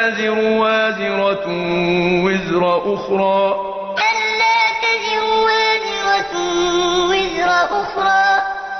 تزر وازرة وزر أخرى